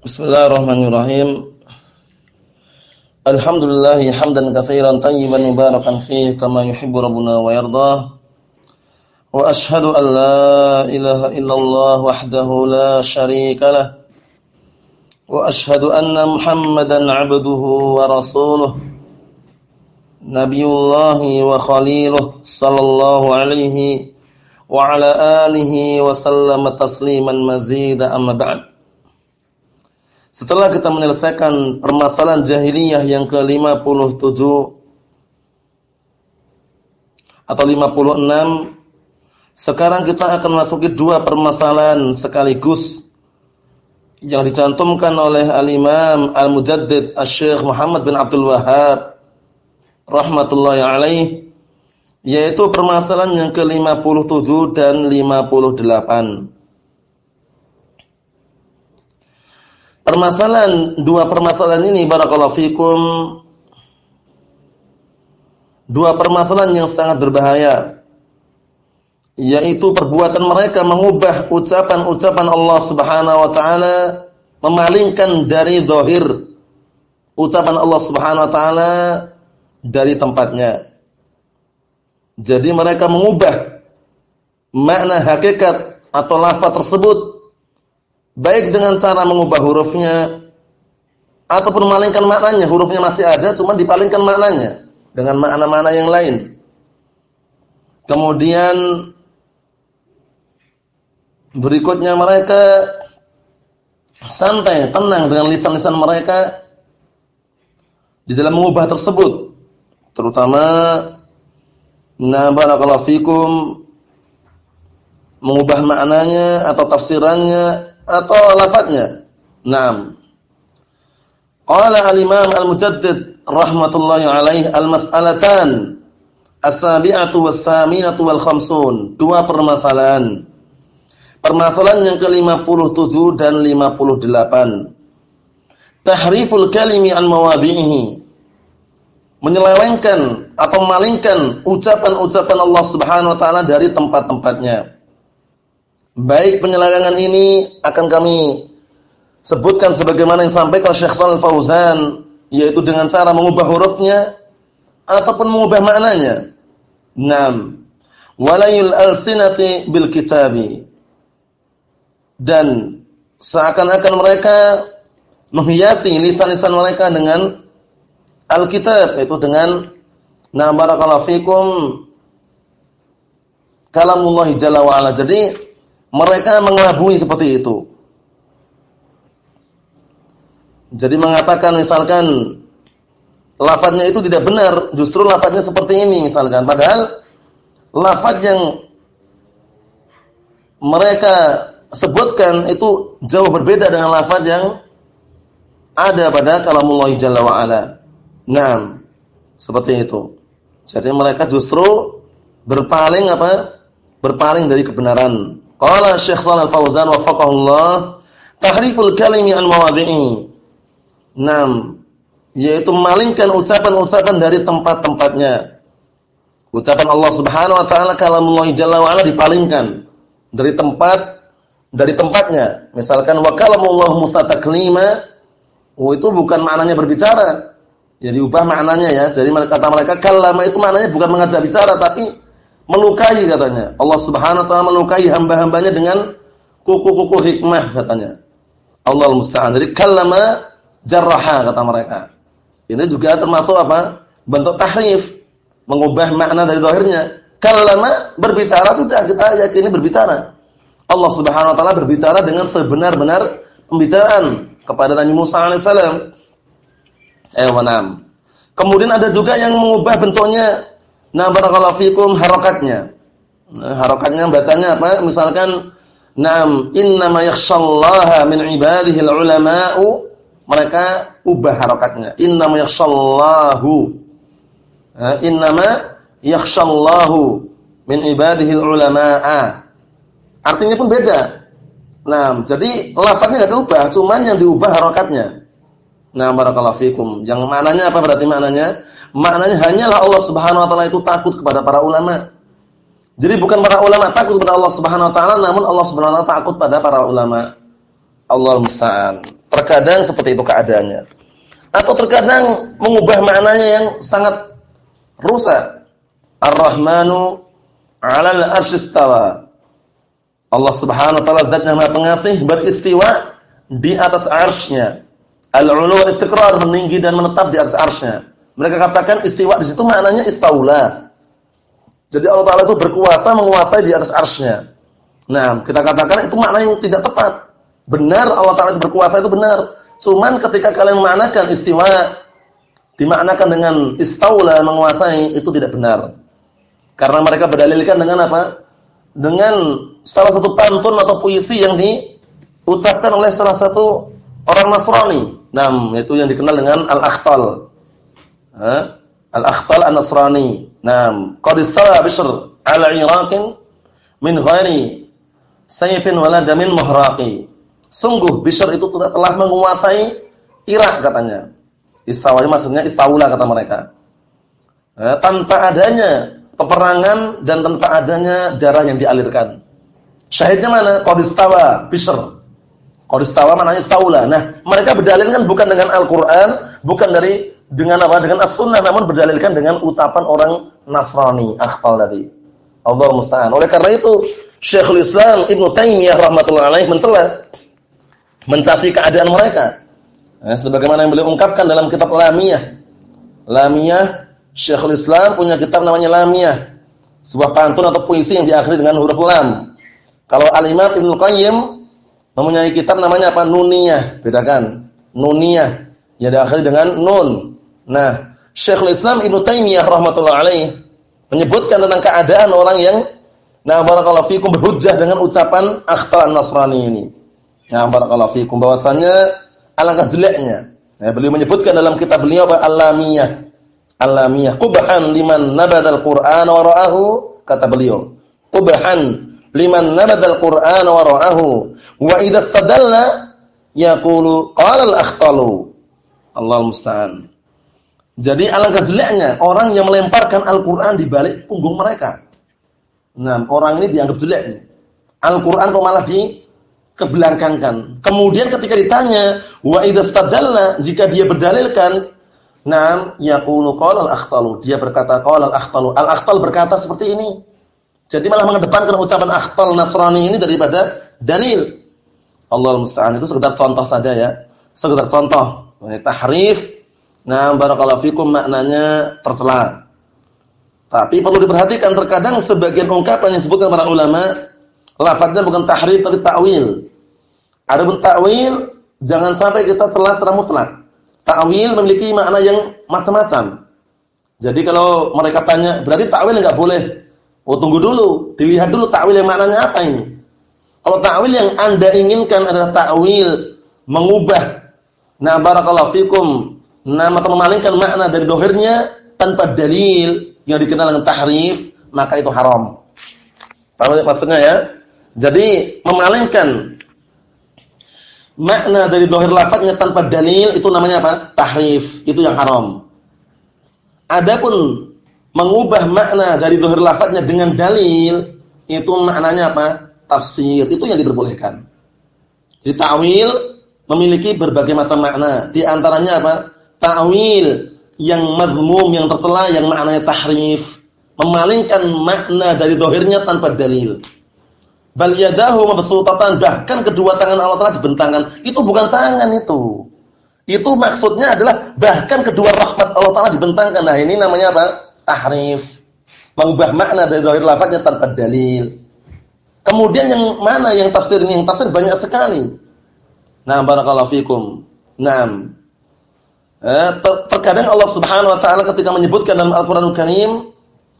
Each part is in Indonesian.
Bismillahirrahmanirrahim. Alhamdulillah hamdan katsiran tayyiban mubarakan fihi kama yuhibbu rabbuna wa yardah. Wa ashhadu an la ilaha illallah wahdahu la syarika lah. Wa ashhadu anna Muhammadan 'abduhu wa rasuluh. Nabiyullah wa khaliluh sallallahu alaihi wa ala alihi wa sallama tasliman mazida amma ba'd. Setelah kita menyelesaikan permasalahan jahiliyah yang ke-57 atau 56, sekarang kita akan masuki dua permasalahan sekaligus yang dicantumkan oleh Al-Imam Al-Mujaddid Asy-Syaikh Muhammad bin Abdul Wahhab rahmatullahi alaih yaitu permasalahan yang ke-57 dan 58. Permasalahan dua permasalahan ini barakallahu fikum dua permasalahan yang sangat berbahaya yaitu perbuatan mereka mengubah ucapan-ucapan Allah Subhanahu wa taala memalingkan dari zahir ucapan Allah Subhanahu wa taala dari tempatnya. Jadi mereka mengubah makna hakikat atau lafaz tersebut baik dengan cara mengubah hurufnya ataupun memalingkan maknanya, hurufnya masih ada cuma dipalingkan maknanya dengan makna-makna yang lain. Kemudian berikutnya mereka santai, tenang dengan lisan-lisan mereka di dalam mengubah tersebut. Terutama na barakallahu fikum mengubah maknanya atau tafsirannya atau lafadznya. Naam. Qala al-Imam Al-Mujaddid rahmatullahi alaih al-mas'alatan as-sabi'atu was-saminatu wal khamsun. Dua permasalahan. Permasalahan yang ke-57 dan 58. Tahriful kalimi an mawadhi'ihi. Menyelewengkan atau malingkan ucapan-ucapan Allah Subhanahu wa taala dari tempat-tempatnya. Baik penyelewengan ini akan kami sebutkan sebagaimana yang sampaikan Syekh Shalal Fauzan yaitu dengan cara mengubah hurufnya ataupun mengubah maknanya. Naam. Walayul alsinati bil kitabi. Dan seakan-akan mereka menghiasi lisan-lisan mereka dengan Alkitab yaitu dengan na barakallahu fikum kalamullah jalla wa. Jadi mereka mengelabui seperti itu. Jadi mengatakan misalkan lafadznya itu tidak benar, justru lafadznya seperti ini misalkan. Padahal lafadz yang mereka sebutkan itu jauh berbeda dengan lafadz yang ada pada kalamullah jalla wa ala. Nah, seperti itu. Jadi mereka justru berpaling apa? Berpaling dari kebenaran. Qala Syekh Shalal Fauzan wafaqahullah, tahriful kalimi an mawadhi'i. Naam, yaitu memalingkan ucapan-ucapan dari tempat-tempatnya. Ucapan Allah Subhanahu wa taala kalamullah jalla wa ala dipalingkan dari tempat dari tempatnya. Misalkan wa kalamullah Musa taklima, oh itu bukan maknanya berbicara. Jadi ubah maknanya ya. Jadi kata mereka kalama itu maknanya bukan mengajak bicara tapi melukai katanya. Allah Subhanahu wa taala melukai hamba-hambanya dengan kuku-kuku hikmah katanya. Allah musta'an. Jadi kallama jarraha kata mereka. Ini juga termasuk apa? Bentuk tahrif, mengubah makna dari zahirnya. Kallama berbicara sudah kita yakini berbicara. Allah Subhanahu wa taala berbicara dengan sebenar-benar pembicaraan kepada Nabi Musa alaihissalam. Ayo. Kemudian ada juga yang mengubah bentuknya Nah, barakallahu fikum harokatnya. Nah, harokatnya bacanya apa? Misalkan Naam innama yakhshallaha min ibadihi ulama'u mereka ubah harokatnya. Innama yakhshallahu. Nah, innama yakhshallahu min ibadihi ulama'a. Artinya pun beda. Nah, jadi lafaznya enggak diubah, cuman yang diubah harokatnya. Nah, barakallahu fikum. Yang maknanya apa berarti maknanya? Maknanya hanyalah Allah Subhanahu wa taala itu takut kepada para ulama. Jadi bukan para ulama takut kepada Allah Subhanahu wa taala, namun Allah Subhanahu wa taala takut pada para ulama. Allah musta'an. Terkadang seperti itu keadaannya. Atau terkadang mengubah maknanya yang sangat rusak. Ar-Rahmanu 'alal arsyistawa. Allah Subhanahu wa taala zat yang Maha Pengasih beristiwa di atas arsy-Nya. Al-'ulu istiqrar meninggi dan menetap di atas arsy-Nya. Mereka katakan istiwa di situ maknanya istaula. Jadi Allah Taala itu berkuasa menguasai di atas arsy-Nya. Nah, kita katakan itu makna yang tidak tepat. Benar Allah Taala itu berkuasa itu benar. Cuman ketika kalian memanakan istiwa dimaknakan dengan istaula menguasai itu tidak benar. Karena mereka berdalilkan dengan apa? Dengan salah satu pantun atau puisi yang diucapkan oleh salah satu orang Nasrani. Nah, itu yang dikenal dengan Al-Akhtal. Al-Akhtal An-Nasrani. Nah, qad istala Bishr ala Iraqin min ghairi sayfin wala damin muhraqi. Sungguh Bishr itu telah menguasai Irak katanya. Istawanya maksudnya istaula kata mereka. Eh, tanpa adanya peperangan dan tanpa adanya darah yang dialirkan. Syahidnya mana? Qad istawa Bishr. Qad istawa maknanya istaula. Nah, mereka berdalilkan bukan dengan Al-Qur'an, bukan dari dengan apa? Dengan as-sunnah namun berdalilkan dengan ucapan orang Nasrani, akhtal tadi. Allah musta'an. Oleh karena itu, Syekhul Islam Ibnu Taimiyah rahmatullahi alaih mencela mencaci keadaan mereka. Nah, sebagaimana yang beliau ungkapkan dalam kitab Lamiyah. Lamiyah Syekhul Islam punya kitab namanya Lamiyah. Sebuah pantun atau puisi yang diakhiri dengan huruf lam. Kalau Al-Imam Ibnu Qayyim mempunyai kitab namanya apa? Nuniyah. Bedakan. Nuniyah yang diakhiri dengan nun. Nah, Syekhul Islam Ibnu Taimiyah rahmatullah alaih menyebutkan tentang keadaan orang yang nah barakallahu fikum berhujjah dengan ucapan akhtal nasrani ini. Nah, barakallahu fikum bahwasanya alangkah jeleknya. Nah, beliau menyebutkan dalam kitab beliau Al-Lamiyah. Al-Lamiyah liman nabadal Qur'an wa ra'ahu kata beliau. Qubhan liman nabadal Qur'an wa ra'ahu wa idza yaqulu qala al-akhtalu. Allah musta'an. Jadi alangkah jeleknya orang yang melemparkan Al-Qur'an di balik punggung mereka. Nah, orang ini dianggap jelek. Al-Qur'an kok malah di kebelakangkan. Kemudian ketika ditanya, wa idastadalla jika dia berdalilkan, nam yaqulu qala al-akhtalu. Dia berkata qala al-akhtalu. Al-akhtal berkata seperti ini. Jadi malah mengedepankan ucapan akhtal Nasrani ini daripada dalil. Allah musta'an itu sekedar contoh saja ya. Sekedar contoh. Tahrif Nah, barakallahu fikum maknanya tercela. Tapi perlu diperhatikan terkadang sebagian ungkapan yang disebutkan para ulama lafadznya bukan tahrif tapi ta'wil. Adapun ta'wil jangan sampai kita telah secara mutlak. Ta'wil memiliki makna yang macam-macam. Jadi kalau mereka tanya, berarti ta'wil enggak boleh. Oh, tunggu dulu, dilihat dulu ta'wil yang maknanya apa ini. Kalau ta'wil yang Anda inginkan adalah ta'wil mengubah nah barakallahu fikum nama atau memalingkan makna dari dohirnya tanpa dalil yang dikenal dengan tahrif, maka itu haram. Paham maksudnya ya? Jadi memalingkan makna dari dohir lafadznya tanpa dalil itu namanya apa? Tahrif. Itu yang haram. Adapun mengubah makna dari dohir lafadznya dengan dalil itu maknanya apa? Tafsir. Itu yang diperbolehkan. Jadi ta'wil memiliki berbagai macam makna. Di antaranya apa? Ta'wil yang madmum yang tercela yang maknanya tahrif. Memalingkan makna dari dohirnya tanpa dalil. Bal yadahu mabsutatan bahkan kedua tangan Allah Taala dibentangkan. Itu bukan tangan itu. Itu maksudnya adalah bahkan kedua rahmat Allah Taala dibentangkan. Nah ini namanya apa? Tahrif. Mengubah makna dari dohir lafaznya tanpa dalil. Kemudian yang mana yang tafsir ini yang tafsir banyak sekali. Nah barakallahu fikum. Nah Eh, terkadang Allah Subhanahu wa taala ketika menyebutkan dalam Al-Qur'anul Karim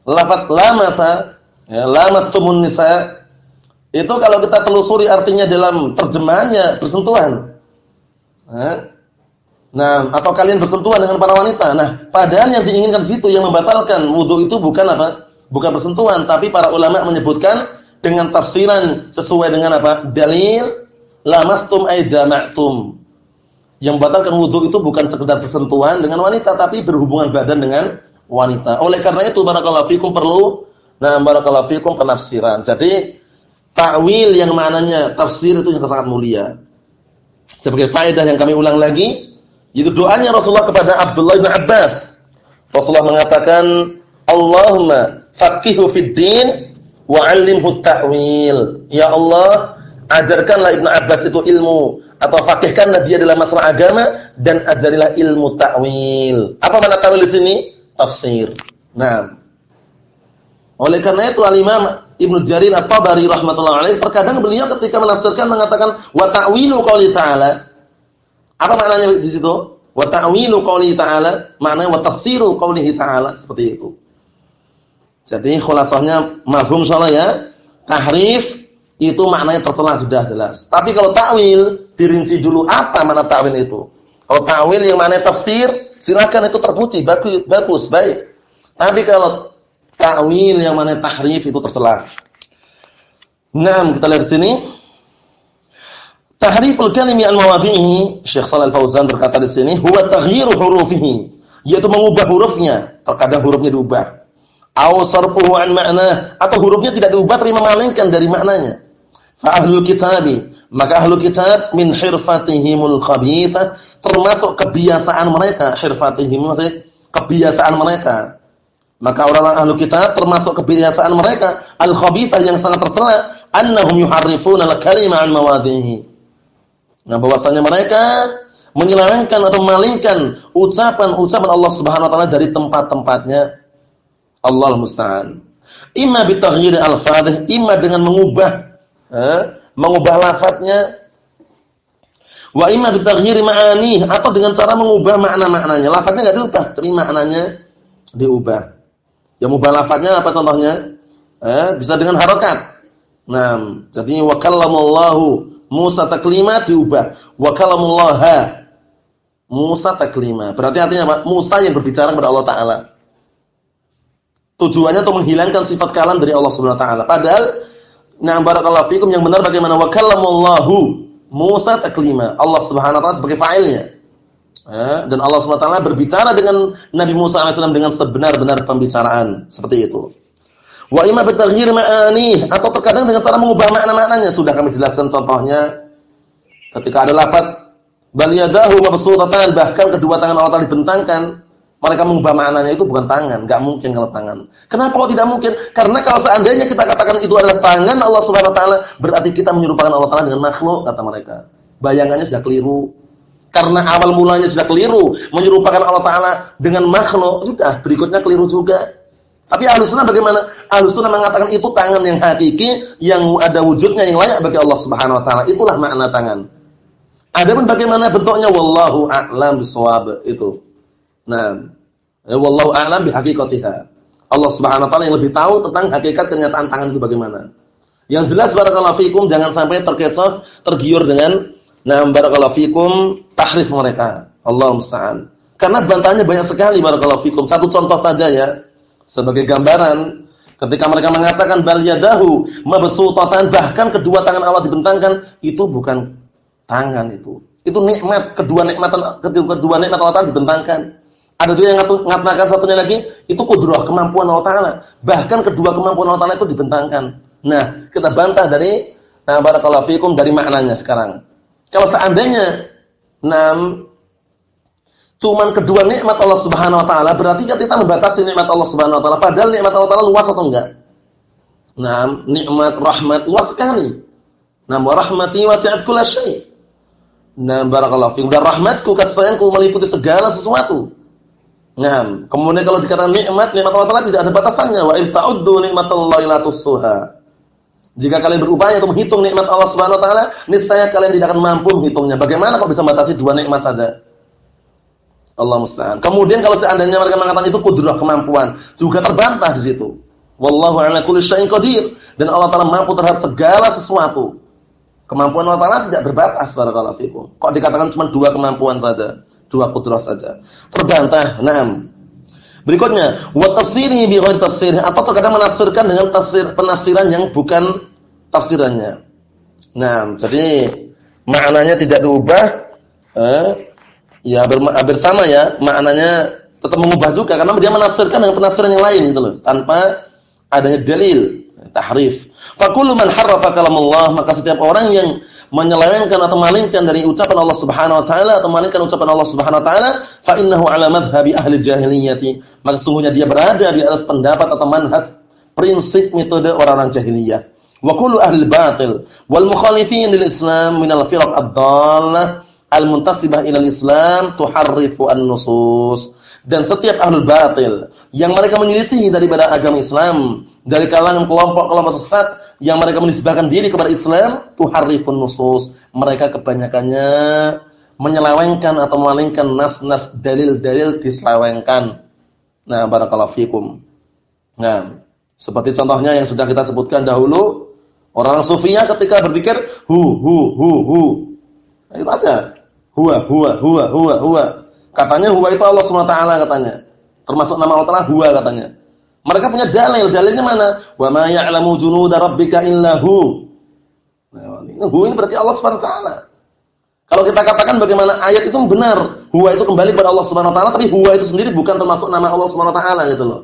lafaz lamasa, ya, lamastumun nisa, itu kalau kita telusuri artinya dalam terjemahannya bersentuhan. Eh, nah, atau kalian bersentuhan dengan para wanita. Nah, padahal yang diinginkan situ yang membatalkan wudu itu bukan apa? Bukan bersentuhan, tapi para ulama menyebutkan dengan tafsiran sesuai dengan apa? Dalil lamastum ay jama'tum yang membatalkan wudhu itu bukan sekedar bersentuhan dengan wanita tapi berhubungan badan dengan wanita. Oleh karena itu barakallahu fikum perlu nah barakallahu fikum penafsiran. Jadi takwil yang maknanya tafsir itu yang sangat mulia. Sebagai faedah yang kami ulang lagi, itu doanya Rasulullah kepada Abdullah bin Abbas. Rasulullah mengatakan, "Allahumma faqihu fid din wa 'allimhu ta'wil." Ya Allah, ajarkanlah Ibnu Abbas itu ilmu atau fakihkanlah dia dalam masalah agama dan ajarilah ilmu ta'wil. Apa makna ta'wil di sini? Tafsir. Nah, oleh karena itu Al-Imam Ibnu Jarir At-Tabari rahimatullah alaih terkadang beliau ketika menafsirkan mengatakan wa ta'wilu qouli ta'ala. Apa maknanya di situ? Wa ta'wilu qouli ta'ala, maknanya wa tafsiru qoulihi ta'ala seperti itu. Jadi khulasahnya mafhum salah ya. Tahrif itu maknanya tercela sudah jelas. Tapi kalau takwil dirinci dulu apa mana takwil itu. Kalau takwil yang mana tafsir, silakan itu terpuji, bagus, bagus, baik. Tapi kalau takwil yang mana tahrif itu tercela. Nah, kita lihat sini. Tahriful kalimi an mawadhihi, Syekh Shalal Fauzan berkata di sini, huwa taghyiru hurufihi, yaitu mengubah hurufnya. Terkadang hurufnya diubah. Aw sarfuhu an ma'na, atau hurufnya tidak diubah terima malingkan dari maknanya. Fa ahlul kitabi, maka ahlul kitab min hirfatihimul khabithah, termasuk kebiasaan mereka, hirfatihim maksudnya kebiasaan mereka. Maka orang-orang ahlu kitab termasuk kebiasaan mereka al-khabithah yang sangat tercela, annahum yuharrifuna al-kalima an mawadhihi. Nah, bahwasanya mereka menyelewengkan atau memalingkan ucapan-ucapan Allah Subhanahu wa taala dari tempat-tempatnya. Allah musta'an. Imma bitaghyir al-fadhih, imma dengan mengubah eh, mengubah lafadznya wa imma bitaghyiri ma'ani atau dengan cara mengubah makna-maknanya. Lafadznya enggak diubah, tapi maknanya diubah. Yang mengubah lafadznya apa contohnya? Eh, bisa dengan harokat. Nah, jadi wa kallamallahu Musa taklima diubah. Wa kallamullaha Musa taklima. Berarti artinya apa? Musa yang berbicara kepada Allah taala. Tujuannya untuk menghilangkan sifat kalam dari Allah Subhanahu wa taala. Padahal Nah, barakallahu fikum yang benar bagaimana wa kallamallahu Musa taklima. Allah Subhanahu wa taala sebagai fa'ilnya. Ya, dan Allah Subhanahu wa taala berbicara dengan Nabi Musa alaihissalam dengan sebenar-benar pembicaraan, seperti itu. Wa imma bitaghyir ma'ani atau terkadang dengan cara mengubah makna-maknanya. Sudah kami jelaskan contohnya ketika ada lafaz bal yadahu mabsutatan bahkan kedua tangan Allah Taala dibentangkan mereka mengubah maknanya itu bukan tangan, enggak mungkin kalau tangan. Kenapa kok tidak mungkin? Karena kalau seandainya kita katakan itu adalah tangan Allah Subhanahu wa taala, berarti kita menyerupakan Allah taala dengan makhluk kata mereka. Bayangannya sudah keliru. Karena awal mulanya sudah keliru, menyerupakan Allah taala dengan makhluk, sudah berikutnya keliru juga. Tapi Ahlussunnah bagaimana? Ahlussunnah mengatakan itu tangan yang hakiki, yang ada wujudnya yang layak bagi Allah Subhanahu wa taala. Itulah makna tangan. Adapun bagaimana bentuknya wallahu a'lam bishawab itu. Nah, wallahu a'lam bihaqiqatiha. Allah Subhanahu wa taala yang lebih tahu tentang hakikat kenyataan tangan itu bagaimana. Yang jelas barakallahu fikum jangan sampai terkecoh, tergiur dengan nah barakallahu fikum tahrif mereka. Allah musta'an. Karena bantahannya banyak sekali barakallahu fikum. Satu contoh saja ya. Sebagai gambaran ketika mereka mengatakan bal yadahu mabsutatan bahkan kedua tangan Allah dibentangkan itu bukan tangan itu. Itu nikmat, kedua nikmatan kedua nikmat Allah dibentangkan. Ada juga yang mengatakan satunya lagi itu kudrah, kemampuan Allah Taala. Bahkan kedua kemampuan Allah Taala itu dibentangkan. Nah, kita bantah dari nah barakallahu fikum dari maknanya sekarang. Kalau seandainya enam cuman kedua nikmat Allah Subhanahu wa taala, berarti kan kita membatasi nikmat Allah Subhanahu wa taala. Padahal nikmat Allah taala luas atau enggak? Nah, nikmat rahmat luas sekali. Nah, rahmati wasi'at kullasyai. Nah, barakallahu fikum. Dan rahmatku kasih sayangku meliputi segala sesuatu. Nah, kemudian kalau dikatakan nikmat, nikmat Allah Taala tidak ada batasannya. Wa in ta'uddu nikmatallahi la tuhsuha. Jika kalian berupaya untuk menghitung nikmat Allah Subhanahu wa taala, niscaya kalian tidak akan mampu menghitungnya. Bagaimana kok bisa membatasi dua nikmat saja? Allah musta'an. Kemudian kalau seandainya mereka mengatakan itu kudrah kemampuan, juga terbantah di situ. Wallahu a'la kulli syai'in qadir dan Allah taala mampu terhadap segala sesuatu. Kemampuan Allah taala tidak terbatas barakallahu fikum. Kok dikatakan cuma dua kemampuan saja? Dua kudrah saja. Terbantah. Naam. Berikutnya, wa tafsirihi bi ghairi tafsir atau terkadang menafsirkan dengan tafsir penafsiran yang bukan tafsirannya. Nah, jadi maknanya tidak diubah eh, ya bersama ya, maknanya tetap mengubah juga karena dia menafsirkan dengan penafsiran yang lain gitu loh, tanpa adanya dalil tahrif. Fa kullu man harrafa kalamullah, maka setiap orang yang menyelewengkan atau malingkan dari ucapan Allah Subhanahu wa taala atau malingkan ucapan Allah Subhanahu wa taala, fa innahu ala madhhabi ahli jahiliyati. Maka sungguhnya dia berada di atas pendapat atau manhaj prinsip metode orang-orang jahiliyah. Wa kullu ahli batil wal mukhalifin lil Islam min al-firaq ad-dallah al-muntasibah ila al-Islam tuharrifu an-nusus. Dan setiap ahlul batil yang mereka menyelisihi daripada agama Islam dari kalangan kelompok-kelompok sesat yang mereka menisbahkan diri kepada Islam tuharrifun nusus. Mereka kebanyakannya menyelewengkan atau memalingkan nas-nas dalil-dalil diselewengkan. Nah, barakallahu fikum. Nah, seperti contohnya yang sudah kita sebutkan dahulu, orang sufinya ketika berpikir hu hu hu hu. Nah, itu aja. Huwa huwa huwa huwa huwa. Katanya huwa itu Allah taala katanya. Termasuk nama Allah Taala huwa katanya. Mereka punya dalil, dalilnya mana? Wa ma ya'lamu junuda rabbika illa hu. Nah, ini berarti Allah Subhanahu wa taala. Kalau kita katakan bagaimana ayat itu benar, huwa itu kembali kepada Allah Subhanahu wa taala, tapi huwa itu sendiri bukan termasuk nama Allah Subhanahu wa taala gitu loh.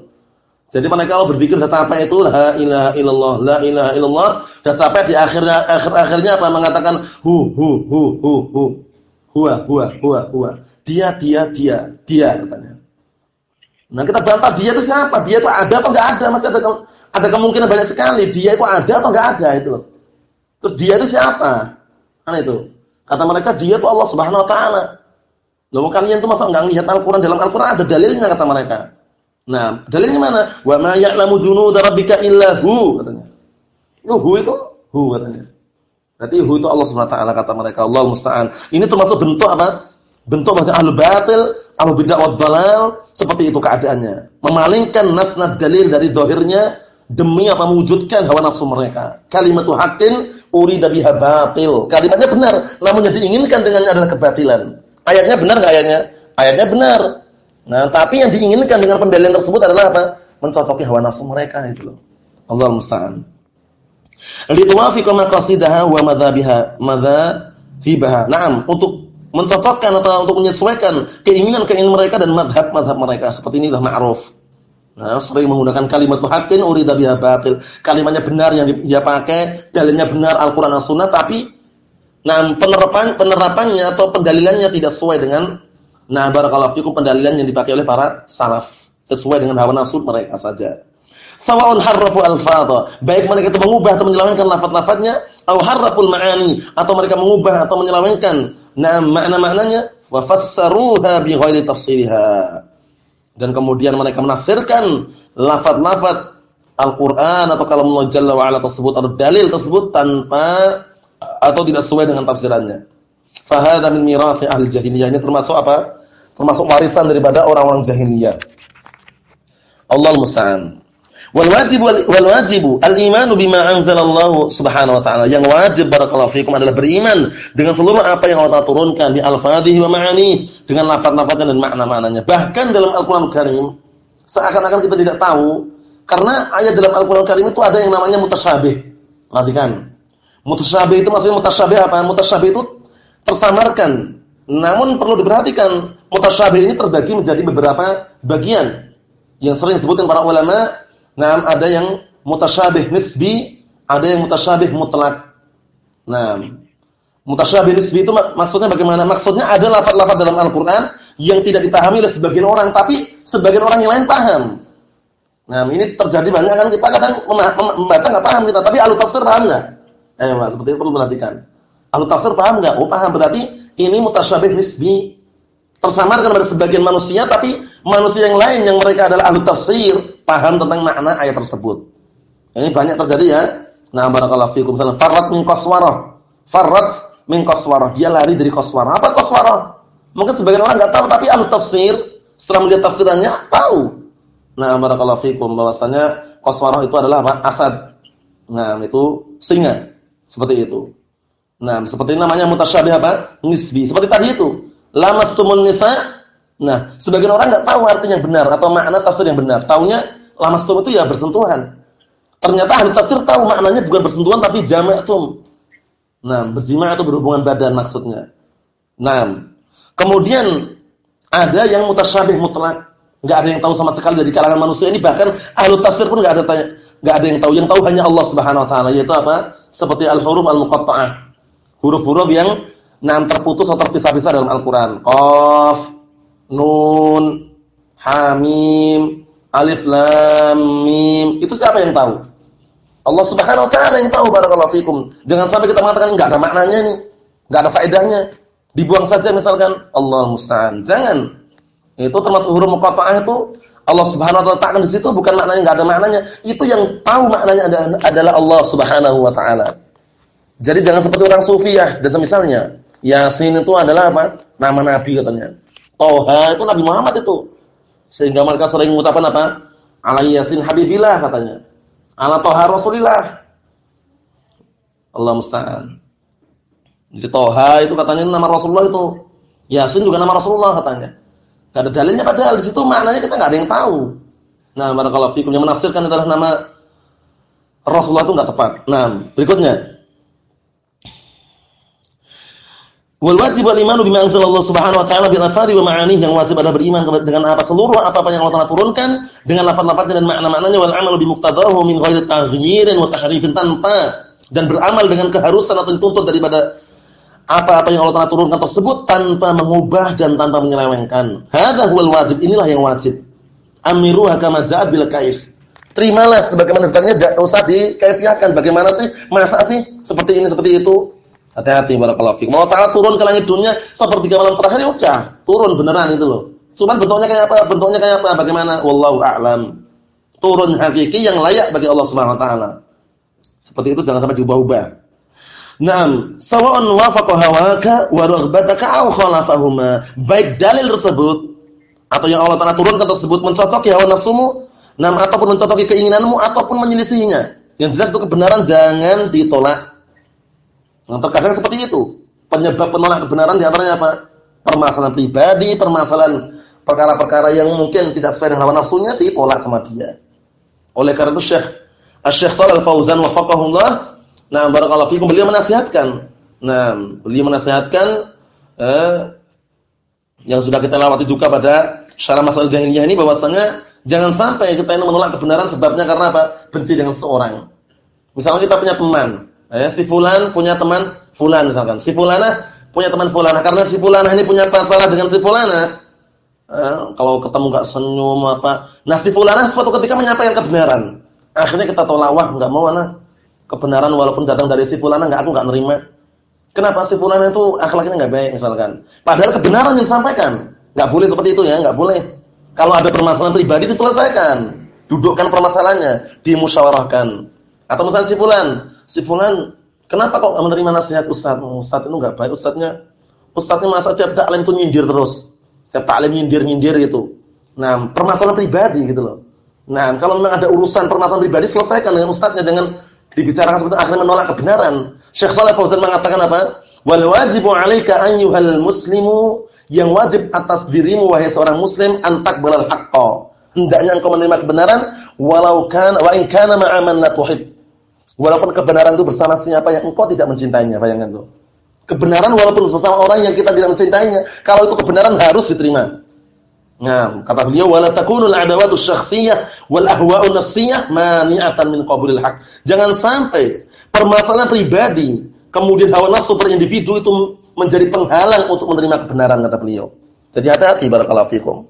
Jadi mereka kalau berzikir sudah sampai itu la ilaha illallah, la ilaha illallah, dan sampai di akhirnya akhir-akhirnya apa mengatakan hu hu hu hu hu. Huwa huwa huwa huwa. Dia dia dia dia katanya. Nah kita bantah dia itu siapa? Dia itu ada atau enggak ada? Masih ada ada kemungkinan banyak sekali. Dia itu ada atau enggak ada itu Terus dia itu siapa? Kan itu. Kata mereka dia itu Allah Subhanahu wa taala. Lalu kalian itu masa enggak lihat Al-Qur'an? Dalam Al-Qur'an ada dalilnya kata mereka. Nah, dalilnya mana? Wa ma ya'lamu junuda rabbika illa hu katanya. Itu hu itu hu katanya. Berarti hu itu Allah Subhanahu wa taala kata mereka. Allah musta'an. Ini termasuk bentuk apa? Bentuk bahasa ahlu batil, ahlu bid'ah wa dalal, seperti itu keadaannya. Memalingkan nasnad dalil dari dohirnya demi apa mewujudkan hawa nafsu mereka. Kalimatu haqqin urida biha batil. Kalimatnya benar, namun yang diinginkan dengannya adalah kebatilan. Ayatnya benar enggak ayatnya? Ayatnya benar. Nah, tapi yang diinginkan dengan pendalilan tersebut adalah apa? Mencocoki hawa nafsu mereka itu loh. Allah musta'an. Lituwafiqa maqasidaha wa madzabiha madzahibaha. Naam, untuk mencocokkan atau untuk menyesuaikan keinginan-keinginan mereka dan madhab-madhab mereka. Seperti ini sudah ma'ruf. Nah, sering menggunakan kalimat haqqin urida biha batil. Kalimatnya benar yang dia pakai, dalilnya benar Al-Qur'an dan Sunnah tapi nah penerapan penerapannya atau pendalilannya tidak sesuai dengan nah barakallahu fikum pendalilan yang dipakai oleh para salaf, sesuai dengan hawa nafsu mereka saja. Sawa'un harrafu al-fadha, baik mereka itu mengubah atau menyelewengkan lafaz-lafaznya atau harraful ma'ani atau mereka mengubah atau menyelewengkan Nah, makna-maknanya wa fassaruha bi ghairi tafsiriha. Dan kemudian mereka menafsirkan lafaz-lafaz Al-Qur'an atau Allah Jalla wa ala tersebut atau dalil tersebut tanpa atau tidak sesuai dengan tafsirannya. Fa hadza min mirathi ahli jahiliyah. Ini termasuk apa? Termasuk warisan daripada orang-orang jahiliyah. Allah musta'an. Wal wajib wal wajibu al-imanu bima anzalallahu subhanahu wa ta'ala. Yang wajib barakallahu fikum adalah beriman dengan seluruh apa yang Allah turunkan di al-fadhihi wa ma'ani dengan lafaz-lafaznya dan makna-maknanya. Bahkan dalam Al-Qur'an Karim seakan-akan kita tidak tahu karena ayat dalam Al-Qur'an Karim itu ada yang namanya mutasyabih. Perhatikan. Mutasyabih itu maksudnya mutasyabih apa? Mutasyabih itu tersamarkan. Namun perlu diperhatikan, mutasyabih ini terbagi menjadi beberapa bagian. Yang sering disebutkan para ulama Nah, ada yang mutasyabih nisbi, ada yang mutasyabih mutlak. Nah, mutasyabih nisbi itu mak maksudnya bagaimana? Maksudnya ada lafaz-lafaz dalam Al-Qur'an yang tidak dipahami oleh sebagian orang, tapi sebagian orang yang lain paham. Nah, ini terjadi banyak kan kita kadang membaca enggak paham kita, tapi ahli tafsir paham enggak? Eh, Mas, seperti itu perlu perhatikan. Ahli tafsir paham enggak? Oh, paham. Berarti ini mutasyabih nisbi. Tersamarkan pada sebagian manusia, tapi manusia yang lain yang mereka adalah ahli tafsir paham tentang makna ayat tersebut. Ini banyak terjadi ya. Nah, barakallahu fikum. Salam farrat min qaswarah. Farrat min qaswarah. Dia lari dari qaswarah. Apa qaswarah? Mungkin sebagian orang enggak tahu tapi ahli tafsir setelah melihat tafsirannya tahu. Nah, barakallahu fikum bahwasanya qaswarah itu adalah apa? Asad. Nah, itu singa. Seperti itu. Nah, seperti namanya mutasyabih apa? Nisbi. Seperti tadi itu. Lamastumun nisa. Nah, sebagian orang enggak tahu artinya benar atau makna tafsir yang benar. Taunya lamastum itu ya bersentuhan. Ternyata ahli tafsir tahu maknanya bukan bersentuhan tapi jama'tum. Nah, berjima' atau berhubungan badan maksudnya. Nah, kemudian ada yang mutasyabih mutlak. Enggak ada yang tahu sama sekali dari kalangan manusia ini bahkan ahli tafsir pun enggak ada tanya, enggak ada yang tahu. Yang tahu hanya Allah Subhanahu wa taala yaitu apa? Seperti al-huruf al-muqatta'ah. Huruf-huruf yang nam terputus atau terpisah-pisah dalam Al-Qur'an. Qaf, Nun, Hamim, Alif Lam Mim. Itu siapa yang tahu? Allah Subhanahu wa taala yang tahu barakallahu fikum. Jangan sampai kita mengatakan enggak ada maknanya nih, enggak ada faedahnya. Dibuang saja misalkan Allah musta'an. Jangan. Itu termasuk huruf muqatta'ah itu Allah Subhanahu wa taala di situ bukan maknanya enggak ada maknanya. Itu yang tahu maknanya adalah Allah Subhanahu wa taala. Jadi jangan seperti orang sufi ya, dan semisalnya. Yasin itu adalah apa? Nama nabi katanya. Toha itu Nabi Muhammad itu. Sehingga mereka sering mengucapkan apa? Ala Yasin Habibillah katanya. Ala Toha Rasulillah. Allah musta'an. Jadi Toha itu katanya nama Rasulullah itu. Yasin juga nama Rasulullah katanya. Gak ada dalilnya padahal di situ maknanya kita nggak ada yang tahu. Nah, barakallahu fikum yang menafsirkan adalah nama Rasulullah itu nggak tepat. Nah, berikutnya Wal wajib wal imanu bima anzalallahu subhanahu wa ta'ala bil afadi wa ma'anihi yang wajib adalah beriman dengan apa seluruh apa-apa yang Allah Ta'ala turunkan dengan lafaz-lafaznya dan makna-maknanya wal amalu bi muqtadahu min ghairi taghyirin wa tahrifin tanpa dan beramal dengan keharusan atau dituntut daripada apa-apa yang Allah Ta'ala turunkan tersebut tanpa mengubah dan tanpa menyelewengkan. Hadza huwal wajib, inilah yang wajib. Amiruha kama ja'at bil kaif. Terimalah sebagaimana datangnya, enggak usah dikaifiahkan. Bagaimana sih? Masa sih seperti ini seperti itu? Hati-hati barakallahu fikum. Allah Ta'ala turun ke langit dunia seperti malam terakhir ya udah, turun beneran itu loh. Cuman bentuknya kayak apa? Bentuknya kayak apa? Bagaimana? Wallahu a'lam. Turun hakiki yang layak bagi Allah Subhanahu wa taala. Seperti itu jangan sampai diubah-ubah. Naam, sawa'un wafaqa hawaka wa raghbataka aw khalafahuma. Baik dalil tersebut atau yang Allah Taala turunkan tersebut mencocoki hawa nafsumu, nam ataupun mencocoki keinginanmu ataupun menyelisihinya. Yang jelas itu kebenaran jangan ditolak. Nah, terkadang seperti itu. Penyebab penolak kebenaran di antaranya apa? Permasalahan pribadi, permasalahan perkara-perkara yang mungkin tidak sesuai dengan hawa nafsunya ditolak sama dia. Oleh karena itu Syekh Syekh Shalal Fauzan wafaqahullah, nah barakallahu fikum beliau menasihatkan. Nah, beliau menasihatkan eh, yang sudah kita lewati juga pada syarah masalah jahiliyah ini bahwasanya jangan sampai kita ini menolak kebenaran sebabnya karena apa? benci dengan seseorang. Misalnya kita punya teman, Eh, si fulan punya teman fulan misalkan. Si fulana punya teman fulana karena si fulana ini punya masalah dengan si fulana. Eh, kalau ketemu enggak senyum apa. Nah, si fulana suatu ketika menyampaikan kebenaran. Akhirnya kita tolak, wah enggak mau mana. Kebenaran walaupun datang dari si fulana enggak aku enggak nerima. Kenapa si fulana itu akhlaknya enggak baik misalkan. Padahal kebenaran yang disampaikan. Enggak boleh seperti itu ya, enggak boleh. Kalau ada permasalahan pribadi diselesaikan. Dudukkan permasalahannya, dimusyawarahkan. Atau misalnya si fulan, si fulan kenapa kok menerima nasihat ustaz? Oh, ustaz itu enggak baik, ustaznya ustaznya masa tiap taklim itu nyindir terus. Tiap taklim nyindir-nyindir gitu. Nah, permasalahan pribadi gitu loh. Nah, kalau memang ada urusan permasalahan pribadi selesaikan dengan ustaznya jangan dibicarakan seperti akhirnya menolak kebenaran. Syekh Shalih Fauzan mengatakan apa? Wal wajibu 'alaika ayyuhal muslimu yang wajib atas dirimu wahai seorang muslim antak balal haqqo. Hendaknya engkau menerima kebenaran walau kan wa in kana ma'a man. Walaupun kebenaran itu bersama siapa yang engkau tidak mencintainya, bayangkan tuh. Kebenaran walaupun sesama orang yang kita tidak mencintainya, kalau itu kebenaran harus diterima. Nah, kata beliau wala takunul adawatu syakhsiyah wal ahwa'un nafsiyah mani'atan min qabulil haq. Jangan sampai permasalahan pribadi, kemudian hawa nafsu per individu itu menjadi penghalang untuk menerima kebenaran kata beliau. Jadi hati-hati barakallahu fikum.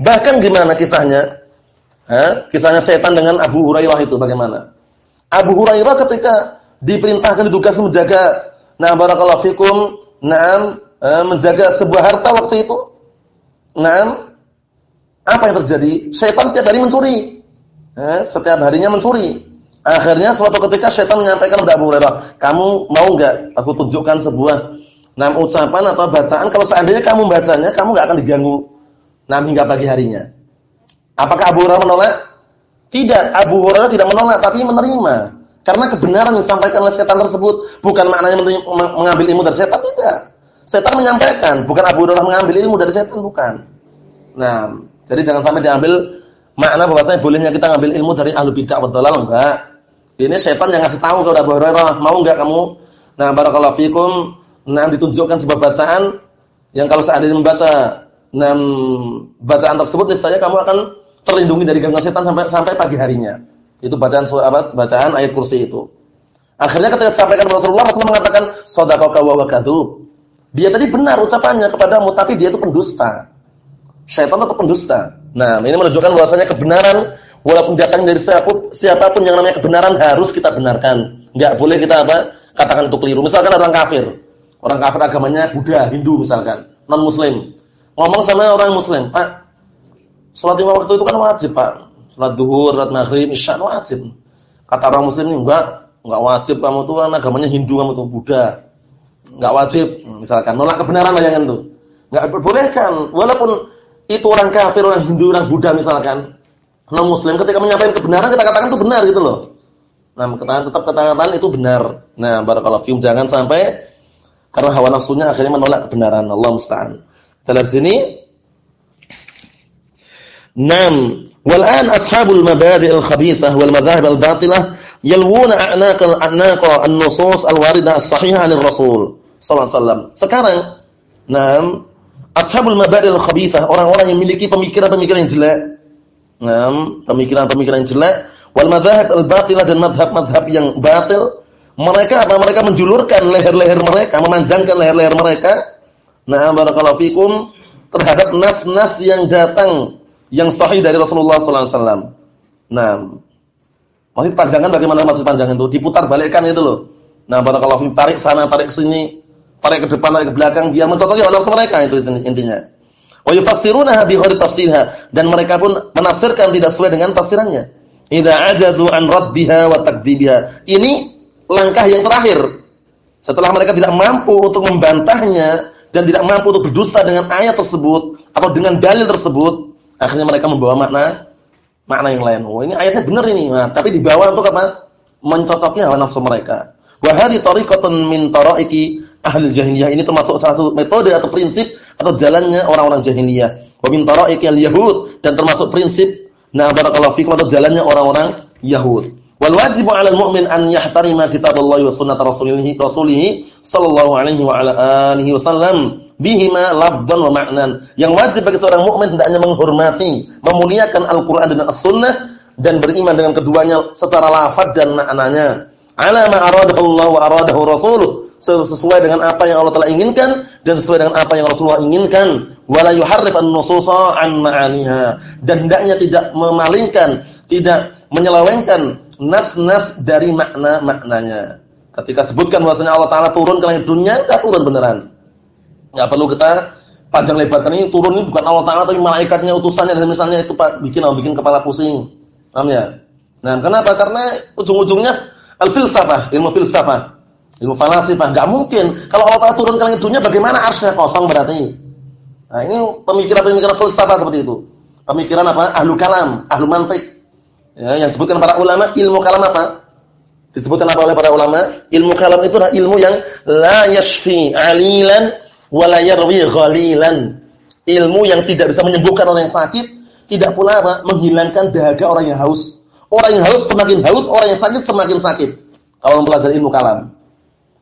Bahkan gimana kisahnya? Ha? Kisahnya setan dengan Abu Hurairah itu bagaimana? Abu Hurairah ketika diperintahkan ditugaskan menjaga nah barakallahu fikum, na'am eh, menjaga sebuah harta waktu itu. Na'am apa yang terjadi? Setan tiap hari mencuri. Eh, setiap harinya mencuri. Akhirnya suatu ketika setan menyampaikan kepada Abu Hurairah, "Kamu mau enggak aku tunjukkan sebuah nam ucapan atau bacaan kalau seandainya kamu bacanya, kamu enggak akan diganggu nam hingga pagi harinya." Apakah Abu Hurairah menolak? Tidak, Abu Hurairah tidak menolak tapi menerima. Karena kebenaran yang disampaikan oleh setan tersebut bukan maknanya mengambil ilmu dari setan tidak. Setan menyampaikan, bukan Abu Hurairah mengambil ilmu dari setan bukan. Nah, jadi jangan sampai diambil makna bahwasanya bolehnya kita ngambil ilmu dari ahlu bid'ah wa dhalal enggak. Ini setan yang ngasih tahu kepada Abu Hurairah, mau enggak kamu? Nah, barakallahu fikum, nah ditunjukkan sebuah bacaan yang kalau seandainya membaca enam bacaan tersebut niscaya kamu akan terlindungi dari gangguan setan sampai sampai pagi harinya. Itu bacaan apa? Bacaan ayat kursi itu. Akhirnya ketika disampaikan Rasulullah, Rasulullah mengatakan, "Shadaqaka wa kadzub." Dia tadi benar ucapannya kepadamu, tapi dia itu pendusta. Syaitan itu pendusta. Nah, ini menunjukkan bahwasanya kebenaran walaupun datang dari siapa pun, siapa pun yang namanya kebenaran harus kita benarkan. Enggak boleh kita apa? Katakan itu keliru. Misalkan orang kafir. Orang kafir agamanya Buddha, Hindu misalkan, non muslim. Ngomong sama orang muslim, "Pak, salat lima waktu itu kan wajib, Pak. Salat duhur, salat maghrib, isya wajib." Kata orang muslim ini, "Enggak, enggak wajib kamu tuh kan agamanya Hindu kamu tuh Buddha." Enggak wajib, misalkan nolak kebenaran bayangan tuh. Enggak diperbolehkan walaupun itu orang kafir, orang Hindu, orang Buddha misalkan. Non muslim ketika menyampaikan kebenaran kita katakan itu benar gitu loh. Nah, katakan tetap katakan itu benar. Nah, barakallahu fiikum jangan sampai karena hawa nafsunya akhirnya menolak kebenaran. Allah musta'an. Kita lihat sini. Nam, wal an ashabul mabadi' al-khabithah wal madhahib al-batilah yalwuna a'naq al-a'naq an-nusus al-waridah as-sahihah 'anil Rasul sallallahu alaihi wasallam. Sekarang, nam, ashabul mabadi' al-khabithah, orang-orang yang memiliki pemikiran-pemikiran yang jelek. Nam, pemikiran-pemikiran yang jelek wal madhahib al-batilah dan madhab-madhab yang batil mereka apa? Mereka menjulurkan leher-leher mereka, memanjangkan leher-leher mereka. Nah, barakallahu fikum terhadap nas-nas yang datang yang sahih dari Rasulullah wasallam. Nah, maksud panjangan bagaimana maksud panjangan itu? Diputar balikkan itu loh. Nah, barakallahu fikum tarik sana, tarik sini, tarik ke depan, tarik ke belakang biar mencocoki nafsu mereka itu intinya. Wa yufassirunaha bi ghairi tafsirha dan mereka pun menafsirkan tidak sesuai dengan tafsirannya. Idza ajazu an raddiha wa takdzibiha. Ini langkah yang terakhir. Setelah mereka tidak mampu untuk membantahnya dan tidak mampu untuk berdusta dengan ayat tersebut atau dengan dalil tersebut, akhirnya mereka membawa makna makna yang lain. Oh, ini ayatnya benar ini. Nah, tapi dibawa untuk apa? Mencocoknya hawa nafsu mereka. Wa hadhi tariqatun min taraiki ahli jahiliyah. Ini termasuk salah satu metode atau prinsip atau jalannya orang-orang jahiliyah. Wa min taraiki al-yahud dan termasuk prinsip nah barakallahu fikum atau jalannya orang-orang Yahud. Wal wajibu 'alal mu'min an yahtarima kitaballahi wa sunnata rasulih rasulih sallallahu alaihi wa ala alihi wasallam bihima lafdhan wa ma'nan. Yang wajib bagi seorang mukmin hendaknya menghormati, memuliakan Al-Qur'an dan As-Sunnah dan beriman dengan keduanya secara lafaz dan maknanya. Ala ma aradahu Allah wa aradahu rasuluh sesuai dengan apa yang Allah telah inginkan dan sesuai dengan apa yang Rasulullah inginkan wala yuharrif an-nususa an ma'aniha dan hendaknya tidak memalingkan tidak menyelewengkan nas-nas dari makna-maknanya. Ketika sebutkan bahwasanya Allah Taala turun ke langit dunia, enggak turun beneran. Enggak perlu kita panjang lebarkan ini turun ini bukan Allah Taala tapi malaikatnya utusannya dan misalnya itu Pak bikin bikin kepala pusing. Paham ya? Nah, kenapa? Karena ujung-ujungnya al-filsafah, ilmu filsafah. Ilmu falasifah enggak mungkin. Kalau Allah Taala turun ke langit dunia bagaimana arsy kosong berarti? Nah, ini pemikiran-pemikiran filsafah seperti itu. Pemikiran apa? Ahlu kalam, ahlu mantik. Ya, yang disebutkan para ulama ilmu kalam apa? Disebutkan apa oleh para ulama? Ilmu kalam itu adalah ilmu yang la yashfi alilan wa la yarwi ghalilan. Ilmu yang tidak bisa menyembuhkan orang yang sakit, tidak pula apa? menghilangkan dahaga orang yang haus. Orang yang haus semakin haus, orang yang sakit semakin sakit. Kalau mempelajari ilmu kalam.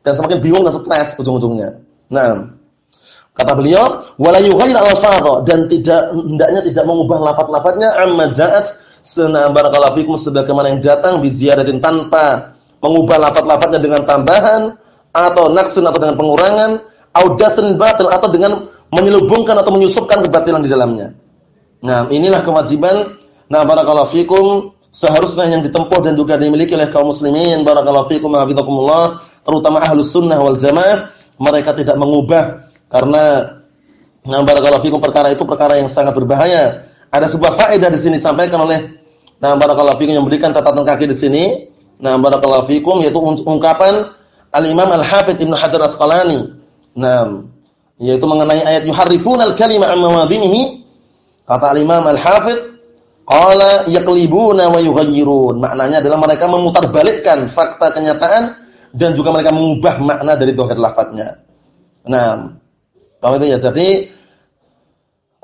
Dan semakin bingung dan stres ujung-ujungnya. Nah, kata beliau, wala yughayyir al dan tidak hendaknya tidak mengubah lafaz-lafaznya amma ja'at Sunnah barakallahu fikum sebagaimana yang datang bi tanpa mengubah lafaz-lafaznya dengan tambahan atau naksun atau dengan pengurangan, audasun batil atau dengan menyelubungkan atau menyusupkan kebatilan di dalamnya. Nah, inilah kewajiban nah barakallahu fikum seharusnya yang ditempuh dan juga dimiliki oleh kaum muslimin barakallahu fikum hafizakumullah terutama ahlus sunnah wal jamaah mereka tidak mengubah karena nah barakallahu fikum perkara itu perkara yang sangat berbahaya ada sebuah faedah di sini disampaikan oleh Nah, barakallahu fikum yang berikan catatan kaki di sini. Nah, barakallahu fikum yaitu ungkapan Al-Imam Al-Hafidz Ibnu Hajar Asqalani. Nah, yaitu mengenai ayat yuharrifunal kalima an mawadhinihi. Kata Al-Imam Al-Hafidz, qala yaqlibuna wa yughayyirun. Maknanya adalah mereka memutarbalikkan fakta kenyataan dan juga mereka mengubah makna dari dohir lafadznya. Nah, kalau itu ya. Jadi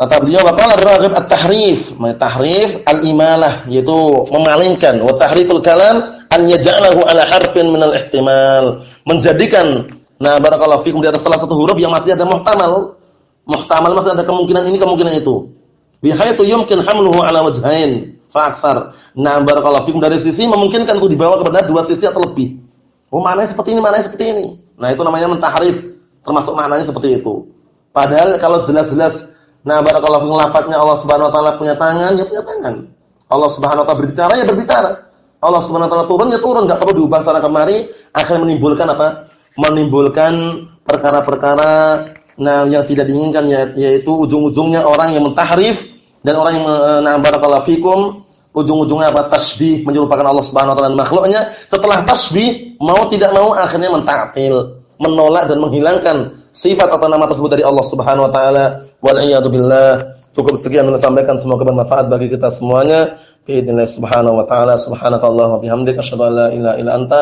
Kata beliau waqala raghib at-tahrif, tahrif al-imalah yaitu memalingkan wa tahriful kalam an yaj'alahu ala harfin min al-ihtimal, menjadikan nah barakallahu fikum di atas salah satu huruf yang masih ada muhtamal. Muhtamal masih ada kemungkinan ini kemungkinan itu. Bihaitsu yumkin hamluhu ala wajhain fa aktsar. Nah barakallahu fikum dari sisi memungkinkan untuk dibawa kepada dua sisi atau lebih. Oh, maknanya seperti ini, maknanya seperti ini. Nah, itu namanya mentahrif, termasuk maknanya seperti itu. Padahal kalau jelas-jelas nah barakallahu fikum lafadznya Allah Subhanahu wa taala punya tangan, ya punya tangan. Allah Subhanahu wa taala berbicara, ya berbicara. Allah Subhanahu wa taala turun, ya turun, enggak perlu diubah sana kemari, akan menimbulkan apa? Menimbulkan perkara-perkara nah yang tidak diinginkan ya, yaitu ujung-ujungnya orang yang mentahrif dan orang yang nah barakallahu fikum ujung-ujungnya apa? Tasbih menyerupakan Allah Subhanahu wa taala makhluknya. Setelah tasbih mau tidak mau akhirnya mentaktil menolak dan menghilangkan sifat atau nama tersebut dari Allah Subhanahu wa taala. Wal billah. Cukup sekian yang sampaikan. Semoga bermanfaat bagi kita semuanya. Biidznillah subhanahu wa taala. Subhanakallahumma bihamdika. Asyhadu an la ilaha illa anta